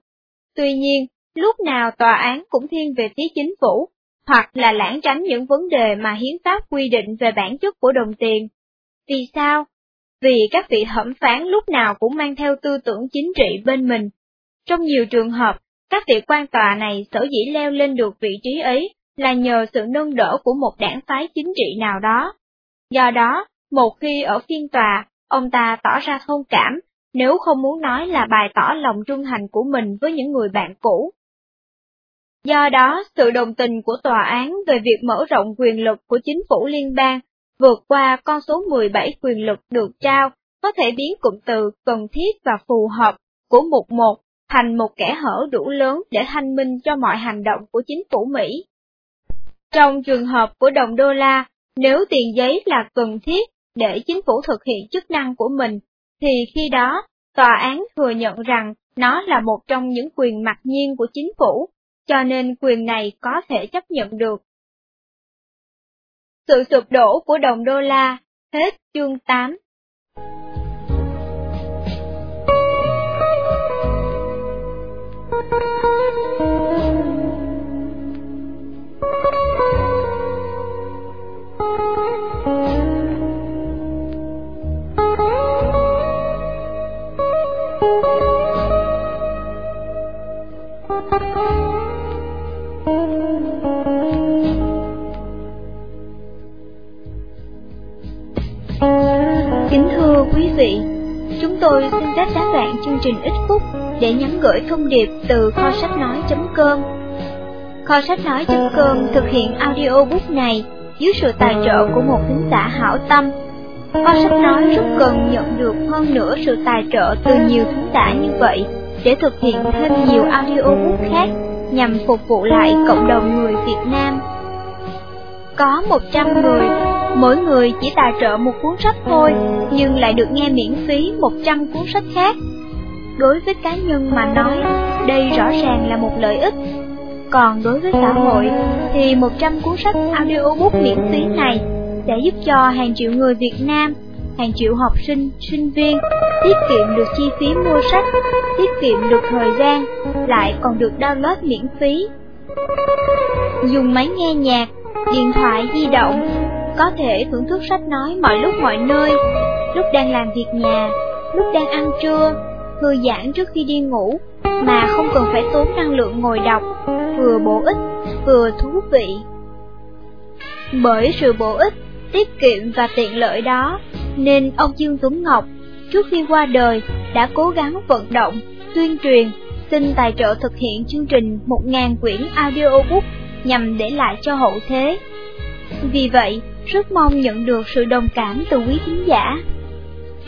Tuy nhiên, lúc nào tòa án cũng thiên về phía chính phủ, hoặc là lãng tránh những vấn đề mà hiến pháp quy định về bản chất của đồng tiền. Vì sao? Vì các vị thẩm phán lúc nào cũng mang theo tư tưởng chính trị bên mình. Trong nhiều trường hợp, các vị quan tòa này sở dĩ leo lên được vị trí ấy là nhờ sự nâng đỡ của một đảng phái chính trị nào đó. Do đó, một khi ở phiên tòa, ông ta tỏ ra thông cảm, nếu không muốn nói là bày tỏ lòng trung thành của mình với những người bạn cũ. Do đó, sự đồng tình của tòa án về việc mở rộng quyền lực của chính phủ liên bang vượt qua con số 17 quyền lực được trao, có thể biến cụm từ cần thiết và phù hợp của mục 1 thành một kẻ hở đủ lớn để thanh minh cho mọi hành động của chính phủ Mỹ. Trong trường hợp của đồng đô la, nếu tiền giấy là cần thiết để chính phủ thực hiện chức năng của mình, thì khi đó, tòa án thừa nhận rằng nó là một trong những quyền mặc nhiên của chính phủ, cho nên quyền này có thể chấp nhận được. Sự sụp đổ của đồng đô la, hết chương 8 Kính thưa quý vị, chúng tôi xin phép đáp đoạn chương trình ít phút để nhắn gửi thông điệp từ kho sách nói.com. Kho sách nói.com thực hiện audiobook này dưới sự tài trợ của một thính giả hảo tâm. Kho sách nói rất cần nhận được hơn nữa sự tài trợ từ nhiều thính giả như vậy để thực hiện thêm nhiều audiobook khác nhằm phục vụ lại cộng đồng người Việt Nam. Có 100 người, mỗi người chỉ tài trợ một cuốn sách thôi, nhưng lại được nghe miễn phí 100 cuốn sách khác. Đối với cá nhân mà nói, đây rõ ràng là một lợi ích. Còn đối với xã hội, thì 100 cuốn sách audiobook miễn phí này sẽ giúp cho hàng triệu người Việt Nam, hàng triệu học sinh, sinh viên tiết kiệm được chi phí mua sách, tiết kiệm được thời gian, lại còn được download miễn phí. Dùng máy nghe nhạc, điện thoại di động, có thể thưởng thức sách nói mọi lúc mọi nơi, lúc đang làm việc nhà, lúc đang ăn trưa, thư giãn trước khi đi ngủ, mà không cần phải tốn năng lượng ngồi đọc, vừa bổ ích, vừa thú vị. Bởi sự bổ ích, tiết kiệm và tiện lợi đó, nên ông Dương Tuấn Ngọc, trước khi qua đời, đã cố gắng vận động, tuyên truyền, xin tài trợ thực hiện chương trình 1.000 quyển audiobook nhằm để lại cho hậu thế. Vì vậy, rất mong nhận được sự đồng cảm từ quý khán giả.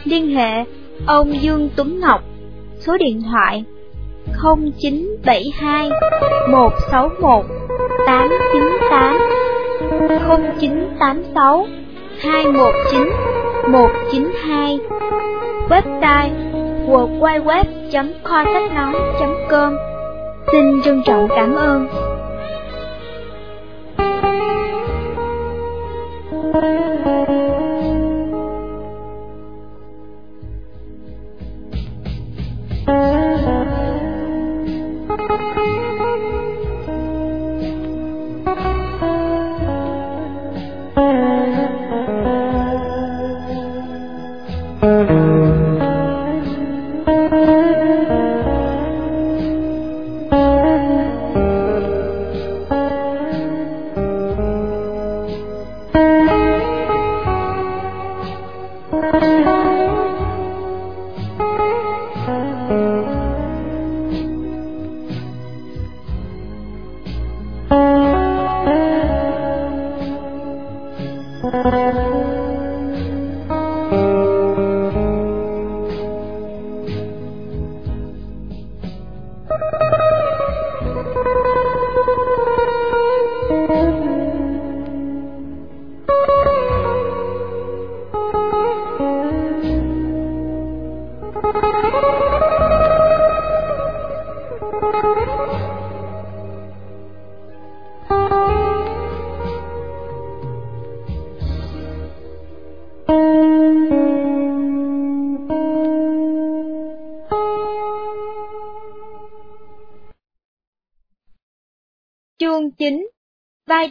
Liên hệ ông Dương Tuấn Ngọc, số điện thoại 0972 161 898 0986 219 192 Website www.kho com Xin trân trọng cảm ơn Thank you.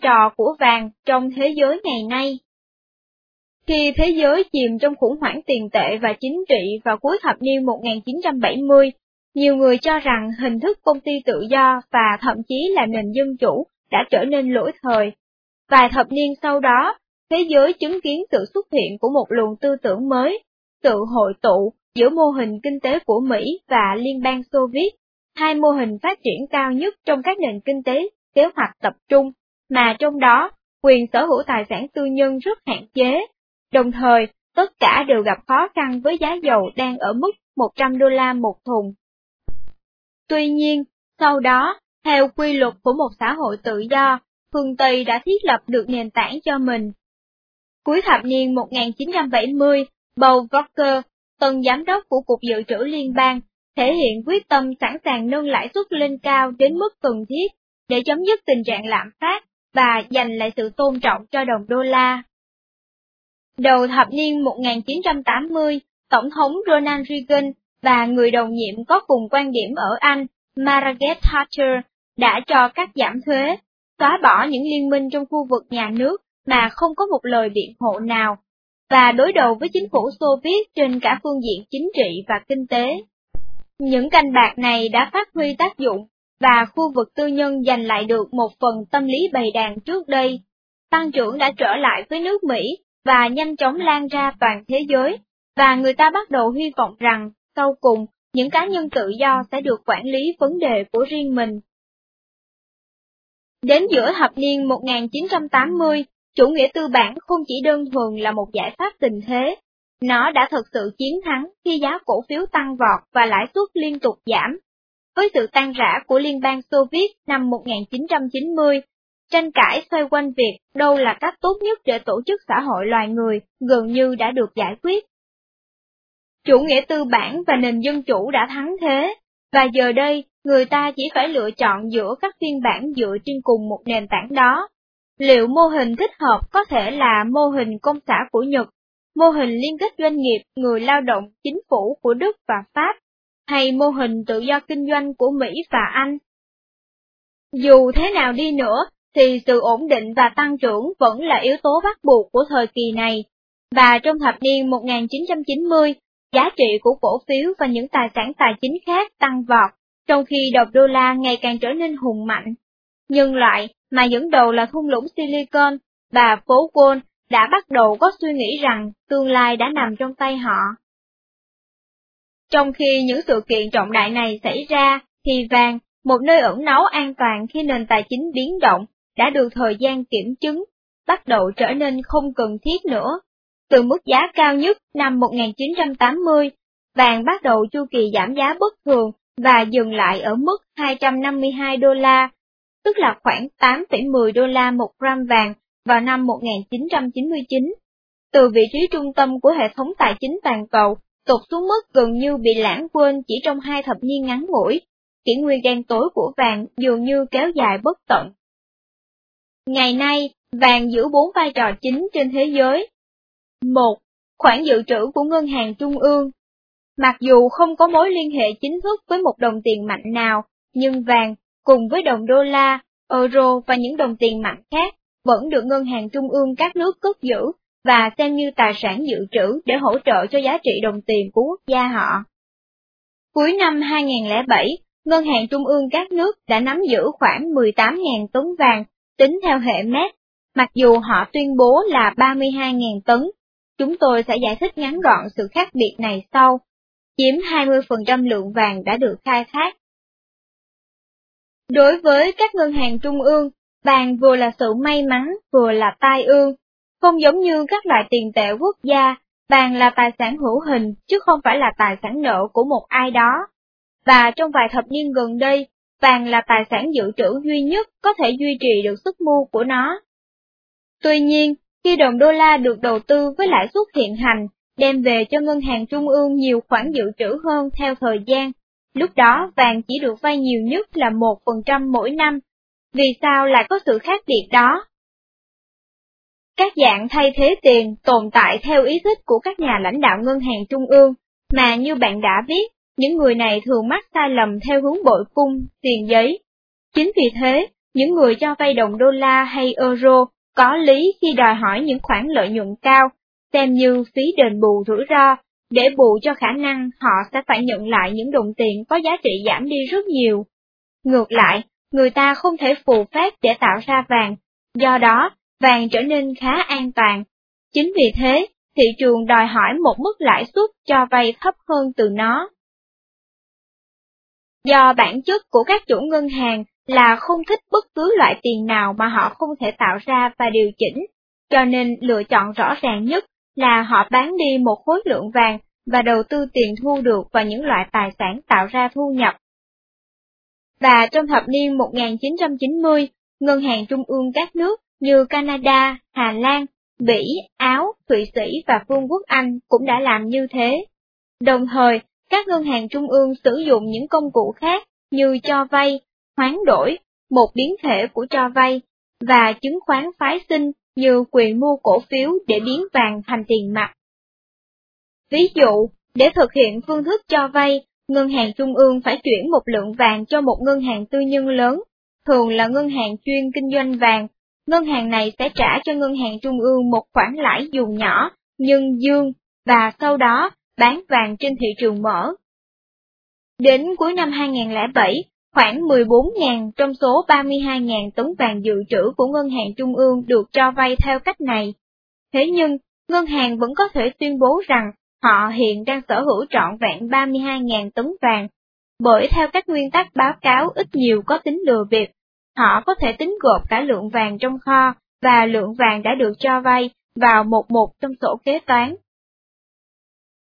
Trò của vàng trong thế giới ngày nay Khi thế giới chìm trong khủng hoảng tiền tệ và chính trị vào cuối thập niên 1970, nhiều người cho rằng hình thức công ty tự do và thậm chí là nền dân chủ đã trở nên lỗi thời. Vài thập niên sau đó, thế giới chứng kiến sự xuất hiện của một luồng tư tưởng mới, sự hội tụ giữa mô hình kinh tế của Mỹ và Liên bang Xô Viết, hai mô hình phát triển cao nhất trong các nền kinh tế kế hoạch tập trung, mà trong đó quyền sở hữu tài sản tư nhân rất hạn chế. Đồng thời, tất cả đều gặp khó khăn với giá dầu đang ở mức 100 đô la một thùng. Tuy nhiên, sau đó, theo quy luật của một xã hội tự do, phương Tây đã thiết lập được nền tảng cho mình. Cuối thập niên 1970, Paul Volcker, tân giám đốc của Cục Dự trữ Liên bang, thể hiện quyết tâm sẵn sàng nâng lãi suất lên cao đến mức cần thiết để chấm dứt tình trạng lạm phát và giành lại sự tôn trọng cho đồng đô la. Đầu thập niên 1980, Tổng thống Ronald Reagan và người đồng nhiệm có cùng quan điểm ở Anh, Margaret Thatcher, đã cho cắt giảm thuế, xóa bỏ những liên minh trong khu vực nhà nước mà không có một lời biện hộ nào, và đối đầu với chính phủ Xô Viết trên cả phương diện chính trị và kinh tế. Những canh bạc này đã phát huy tác dụng, và khu vực tư nhân giành lại được một phần tâm lý bày đàn trước đây. Tăng trưởng đã trở lại với nước Mỹ và nhanh chóng lan ra toàn thế giới, và người ta bắt đầu hy vọng rằng, sau cùng, những cá nhân tự do sẽ được quản lý vấn đề của riêng mình. Đến giữa thập niên 1980, chủ nghĩa tư bản không chỉ đơn thuần là một giải pháp tình thế, nó đã thực sự chiến thắng khi giá cổ phiếu tăng vọt và lãi suất liên tục giảm. Với sự tan rã của Liên bang Xô Viết năm 1990, tranh cãi xoay quanh việc đâu là cách tốt nhất để tổ chức xã hội loài người gần như đã được giải quyết. Chủ nghĩa tư bản và nền dân chủ đã thắng thế, và giờ đây người ta chỉ phải lựa chọn giữa các phiên bản dựa trên cùng một nền tảng đó. Liệu mô hình thích hợp có thể là mô hình công xã của Nhật, mô hình liên kết doanh nghiệp người lao động chính phủ của Đức và Pháp, hay mô hình tự do kinh doanh của Mỹ và Anh? Dù thế nào đi nữa, thì sự ổn định và tăng trưởng vẫn là yếu tố bắt buộc của thời kỳ này, và trong thập niên 1990, giá trị của cổ phiếu và những tài sản tài chính khác tăng vọt, trong khi đồng đô la ngày càng trở nên hùng mạnh. Nhưng lại, mà dẫn đầu là thung lũng Silicon, bà phố Wall đã bắt đầu có suy nghĩ rằng tương lai đã nằm trong tay họ. Trong khi những sự kiện trọng đại này xảy ra, thì vàng, một nơi ẩn náu an toàn khi nền tài chính biến động, đã được thời gian kiểm chứng, bắt đầu trở nên không cần thiết nữa. Từ mức giá cao nhất năm 1980, vàng bắt đầu chu kỳ giảm giá bất thường và dừng lại ở mức 252 đô la, tức là khoảng 8,10 đô la một gram vàng vào năm 1999. Từ vị trí trung tâm của hệ thống tài chính toàn cầu, tụt xuống mức gần như bị lãng quên chỉ trong hai thập niên ngắn ngủi, kỷ nguyên đen tối của vàng dường như kéo dài bất tận. Ngày nay, vàng giữ bốn vai trò chính trên thế giới. Một, Khoản dự trữ của ngân hàng trung ương. Mặc dù không có mối liên hệ chính thức với một đồng tiền mạnh nào, nhưng vàng, cùng với đồng đô la, euro và những đồng tiền mạnh khác, vẫn được ngân hàng trung ương các nước cất giữ và xem như tài sản dự trữ để hỗ trợ cho giá trị đồng tiền của quốc gia họ. Cuối năm 2007, Ngân hàng Trung ương các nước đã nắm giữ khoảng 18.000 tấn vàng, tính theo hệ mét, mặc dù họ tuyên bố là 32.000 tấn. Chúng tôi sẽ giải thích ngắn gọn sự khác biệt này sau. Chiếm 20% lượng vàng đã được khai thác. Đối với các ngân hàng trung ương, vàng vừa là sự may mắn, vừa là tai ương. Không giống như các loại tiền tệ quốc gia, vàng là tài sản hữu hình chứ không phải là tài sản nợ của một ai đó. Và trong vài thập niên gần đây, vàng là tài sản dự trữ duy nhất có thể duy trì được sức mua của nó. Tuy nhiên, khi đồng đô la được đầu tư với lãi suất hiện hành, đem về cho ngân hàng trung ương nhiều khoản dự trữ hơn theo thời gian, lúc đó vàng chỉ được vay nhiều nhất là 1% mỗi năm. Vì sao lại có sự khác biệt đó? Các dạng thay thế tiền tồn tại theo ý thích của các nhà lãnh đạo ngân hàng trung ương, mà như bạn đã biết, những người này thường mắc sai lầm theo hướng bội cung, tiền giấy. Chính vì thế, những người cho vay đồng đô la hay euro có lý khi đòi hỏi những khoản lợi nhuận cao, xem như phí đền bù rủi ro, để bù cho khả năng họ sẽ phải nhận lại những đồng tiền có giá trị giảm đi rất nhiều. Ngược lại, người ta không thể phù phép để tạo ra vàng, do đó, vàng trở nên khá an toàn. Chính vì thế, thị trường đòi hỏi một mức lãi suất cho vay thấp hơn từ nó. Do bản chất của các chủ ngân hàng là không thích bất cứ loại tiền nào mà họ không thể tạo ra và điều chỉnh, cho nên lựa chọn rõ ràng nhất là họ bán đi một khối lượng vàng và đầu tư tiền thu được vào những loại tài sản tạo ra thu nhập. Và trong thập niên 1990, ngân hàng trung ương các nước như Canada, Hà Lan, Bỉ, Áo, Thụy Sĩ và Vương quốc Anh cũng đã làm như thế. Đồng thời, các ngân hàng trung ương sử dụng những công cụ khác như cho vay, hoán đổi, một biến thể của cho vay, và chứng khoán phái sinh như quyền mua cổ phiếu để biến vàng thành tiền mặt. Ví dụ, để thực hiện phương thức cho vay, ngân hàng trung ương phải chuyển một lượng vàng cho một ngân hàng tư nhân lớn, thường là ngân hàng chuyên kinh doanh vàng. Ngân hàng này sẽ trả cho ngân hàng trung ương một khoản lãi dù nhỏ, nhưng dương, và sau đó bán vàng trên thị trường mở. Đến cuối năm 2007, khoảng 14.000 trong số 32.000 tấn vàng dự trữ của ngân hàng trung ương được cho vay theo cách này. Thế nhưng, ngân hàng vẫn có thể tuyên bố rằng họ hiện đang sở hữu trọn vẹn 32.000 tấn vàng, bởi theo các nguyên tắc báo cáo ít nhiều có tính lừa bịp, họ có thể tính gộp cả lượng vàng trong kho và lượng vàng đã được cho vay vào một một trong sổ kế toán.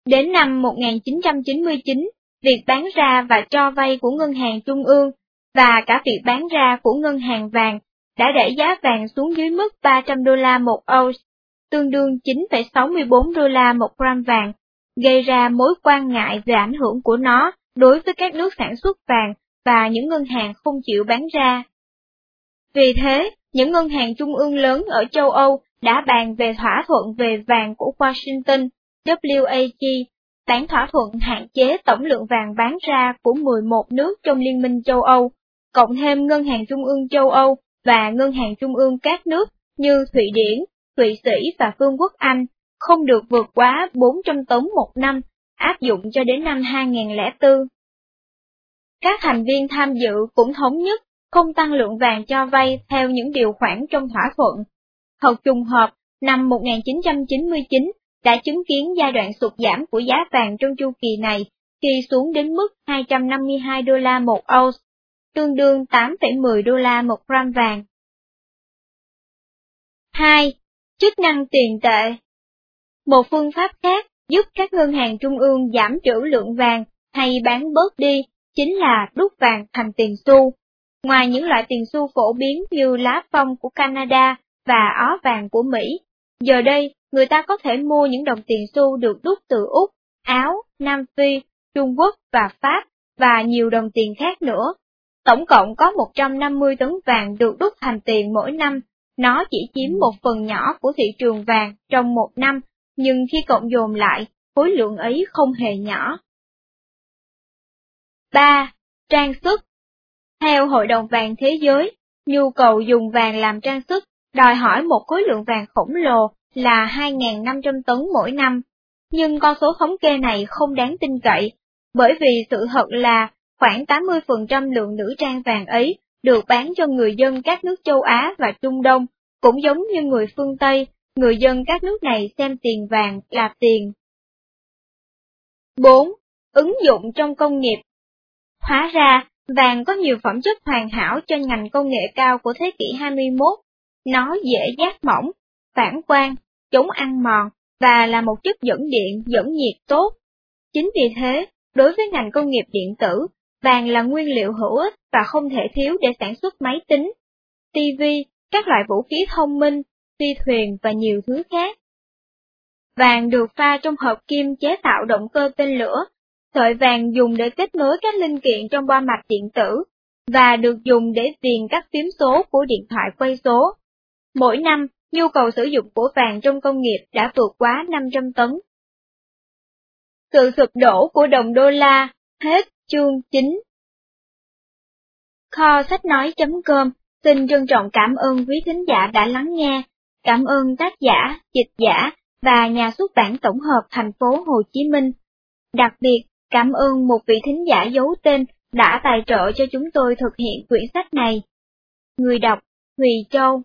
Đến năm 1999, việc bán ra và cho vay của ngân hàng trung ương và cả việc bán ra của ngân hàng vàng đã đẩy giá vàng xuống dưới mức 300 đô la một ounce, tương đương 9,64 đô la một gram vàng, gây ra mối quan ngại về ảnh hưởng của nó đối với các nước sản xuất vàng và những ngân hàng không chịu bán ra. Vì thế, những ngân hàng trung ương lớn ở châu Âu đã bàn về thỏa thuận về vàng của Washington, WAG, bản thỏa thuận hạn chế tổng lượng vàng bán ra của 11 nước trong Liên minh châu Âu, cộng thêm Ngân hàng Trung ương châu Âu và Ngân hàng Trung ương các nước như Thụy Điển, Thụy Sĩ và Vương quốc Anh, không được vượt quá 400 tấn một năm, áp dụng cho đến năm 2004. Các thành viên tham dự cũng thống nhất không tăng lượng vàng cho vay theo những điều khoản trong thỏa thuận. Thật trùng hợp, năm 1999 đã chứng kiến giai đoạn sụt giảm của giá vàng trong chu kỳ này khi xuống đến mức 252 đô la một ounce, tương đương 8,10 đô la một gram vàng. 2. Chức năng tiền tệ Một phương pháp khác giúp các ngân hàng trung ương giảm trữ lượng vàng hay bán bớt đi chính là đúc vàng thành tiền xu. Ngoài những loại tiền xu phổ biến như lá phong của Canada và ó vàng của Mỹ, giờ đây người ta có thể mua những đồng tiền xu được đúc từ Úc, Áo, Nam Phi, Trung Quốc và Pháp, và nhiều đồng tiền khác nữa. Tổng cộng có 150 tấn vàng được đúc thành tiền mỗi năm, nó chỉ chiếm một phần nhỏ của thị trường vàng trong một năm, nhưng khi cộng dồn lại, khối lượng ấy không hề nhỏ. 3. Trang sức theo Hội đồng Vàng Thế giới, nhu cầu dùng vàng làm trang sức đòi hỏi một khối lượng vàng khổng lồ là 2.500 tấn mỗi năm, nhưng con số thống kê này không đáng tin cậy, bởi vì sự thật là khoảng 80% lượng nữ trang vàng ấy được bán cho người dân các nước châu Á và Trung Đông, cũng giống như người phương Tây, người dân các nước này xem tiền vàng là tiền. 4. Ứng dụng trong công nghiệp Hóa ra, vàng có nhiều phẩm chất hoàn hảo cho ngành công nghệ cao của thế kỷ 21. Nó dễ giác mỏng, phản quang, chống ăn mòn và là một chất dẫn điện dẫn nhiệt tốt. Chính vì thế, đối với ngành công nghiệp điện tử, vàng là nguyên liệu hữu ích và không thể thiếu để sản xuất máy tính, TV, các loại vũ khí thông minh, phi thuyền và nhiều thứ khác. Vàng được pha trong hợp kim chế tạo động cơ tên lửa, sợi vàng dùng để kết nối các linh kiện trong bo mạch điện tử, và được dùng để viền các phím số của điện thoại quay số. Mỗi năm, nhu cầu sử dụng của vàng trong công nghiệp đã vượt quá 500 tấn. Sự sụp đổ của đồng đô la, hết chương 9. Kho sách nói.com Xin trân trọng cảm ơn quý thính giả đã lắng nghe, cảm ơn tác giả, dịch giả và nhà xuất bản tổng hợp thành phố Hồ Chí Minh. Đặc biệt, cảm ơn một vị thính giả giấu tên đã tài trợ cho chúng tôi thực hiện quyển sách này. Người đọc Thùy Châu